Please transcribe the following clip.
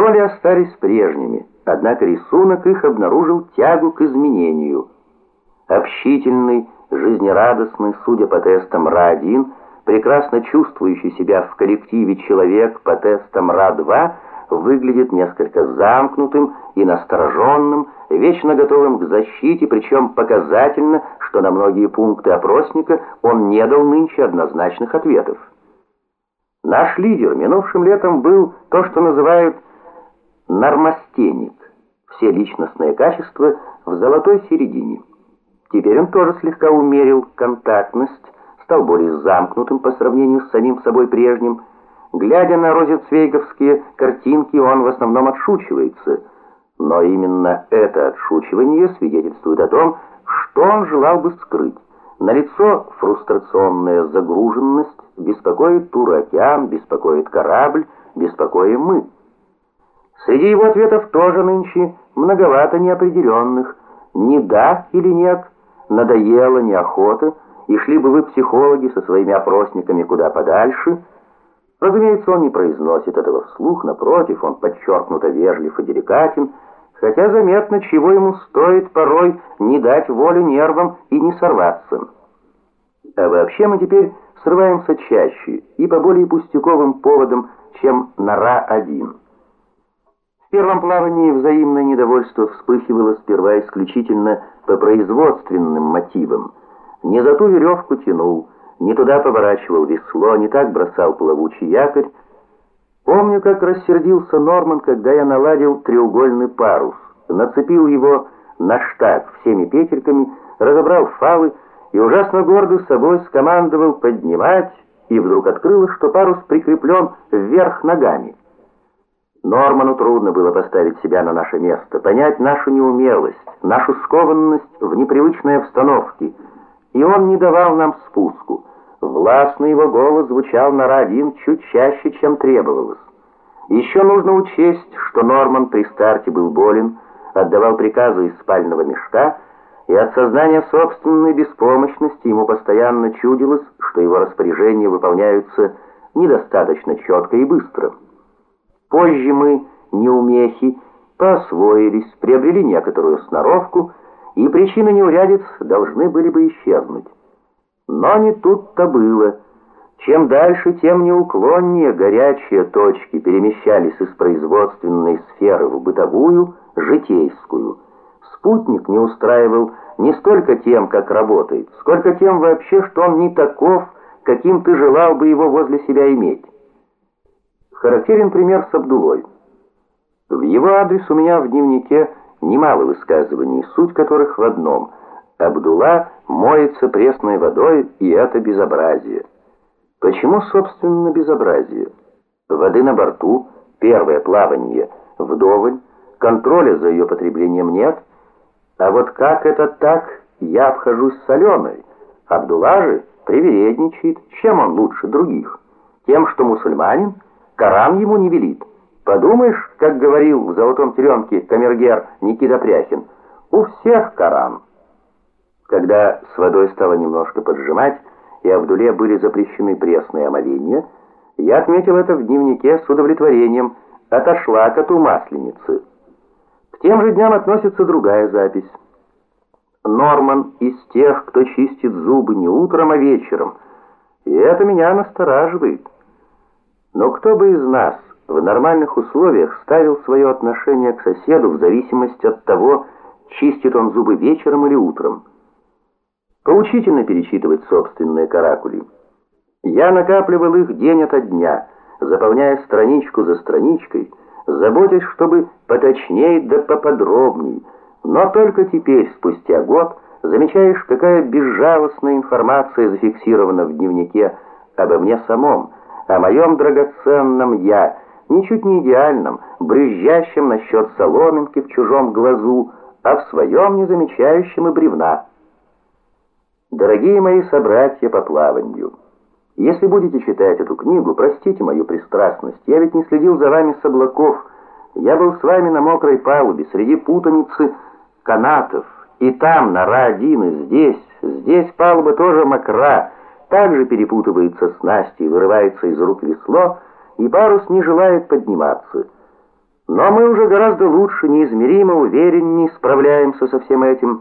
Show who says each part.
Speaker 1: Роли остались прежними, однако рисунок их обнаружил тягу к изменению. Общительный, жизнерадостный, судя по тестам Ра-1, прекрасно чувствующий себя в коллективе человек по тестам Ра-2 выглядит несколько замкнутым и настороженным, вечно готовым к защите, причем показательно, что на многие пункты опросника он не дал нынче однозначных ответов. Наш лидер минувшим летом был то, что называют нормостеник, все личностные качества в золотой середине. Теперь он тоже слегка умерил контактность, стал более замкнутым по сравнению с самим собой прежним. Глядя на розенцвейговские картинки, он в основном отшучивается. Но именно это отшучивание свидетельствует о том, что он желал бы скрыть. Налицо фрустрационная загруженность, беспокоит тур-океан, беспокоит корабль, беспокоим мы. Среди его ответов тоже нынче многовато неопределенных. Ни да или нет, надоело, неохота, и шли бы вы, психологи, со своими опросниками куда подальше. Разумеется, он не произносит этого вслух, напротив, он подчеркнуто вежлив и деликатен, хотя заметно, чего ему стоит порой не дать волю нервам и не сорваться. А вообще мы теперь срываемся чаще и по более пустяковым поводам, чем на Ра-1. В первом плавании взаимное недовольство вспыхивало сперва исключительно по производственным мотивам. Не за ту веревку тянул, не туда поворачивал весло, не так бросал плавучий якорь. Помню, как рассердился Норман, когда я наладил треугольный парус, нацепил его на штаг всеми петельками, разобрал фалы и ужасно гордый собой скомандовал поднимать, и вдруг открылось, что парус прикреплен вверх ногами. Норману трудно было поставить себя на наше место, понять нашу неумелость, нашу скованность в непривычной обстановке, и он не давал нам спуску. Властный его голос звучал на Ра-1 чуть чаще, чем требовалось. Еще нужно учесть, что Норман при старте был болен, отдавал приказы из спального мешка, и от сознания собственной беспомощности ему постоянно чудилось, что его распоряжения выполняются недостаточно четко и быстро. Позже мы, неумехи, поосвоились, приобрели некоторую сноровку, и причины неурядиц должны были бы исчезнуть. Но не тут-то было. Чем дальше, тем неуклоннее горячие точки перемещались из производственной сферы в бытовую, житейскую. Спутник не устраивал не столько тем, как работает, сколько тем вообще, что он не таков, каким ты желал бы его возле себя иметь. Характерен пример с Абдулой. В его адрес у меня в дневнике немало высказываний, суть которых в одном. Абдулла моется пресной водой, и это безобразие. Почему, собственно, безобразие? Воды на борту, первое плавание, вдоволь, контроля за ее потреблением нет. А вот как это так, я обхожусь соленой. Абдулла же привередничает. Чем он лучше других? Тем, что мусульманин – Коран ему не велит. Подумаешь, как говорил в «Золотом теленке» камергер Никита Пряхин, у всех Коран. Когда с водой стало немножко поджимать, и Абдуле были запрещены пресные омовения, я отметил это в дневнике с удовлетворением, отошла коту масленицы. К тем же дням относится другая запись. Норман из тех, кто чистит зубы не утром, а вечером, и это меня настораживает. Но кто бы из нас в нормальных условиях ставил свое отношение к соседу в зависимости от того, чистит он зубы вечером или утром? Поучительно перечитывать собственные каракули. Я накапливал их день ото дня, заполняя страничку за страничкой, заботясь, чтобы поточнее да поподробней. Но только теперь, спустя год, замечаешь, какая безжалостная информация зафиксирована в дневнике обо мне самом, о моем драгоценном «я», ничуть не идеальном, брюзжащем насчет соломинки в чужом глазу, а в своем не замечающем и бревна. Дорогие мои собратья по плаванию, если будете читать эту книгу, простите мою пристрастность, я ведь не следил за вами с облаков, я был с вами на мокрой палубе, среди путаницы канатов, и там, на Ра-1, и здесь, здесь палуба тоже мокра, также перепутывается снасти и вырывается из рук весло, и парус не желает подниматься. Но мы уже гораздо лучше, неизмеримо увереннее справляемся со всем этим,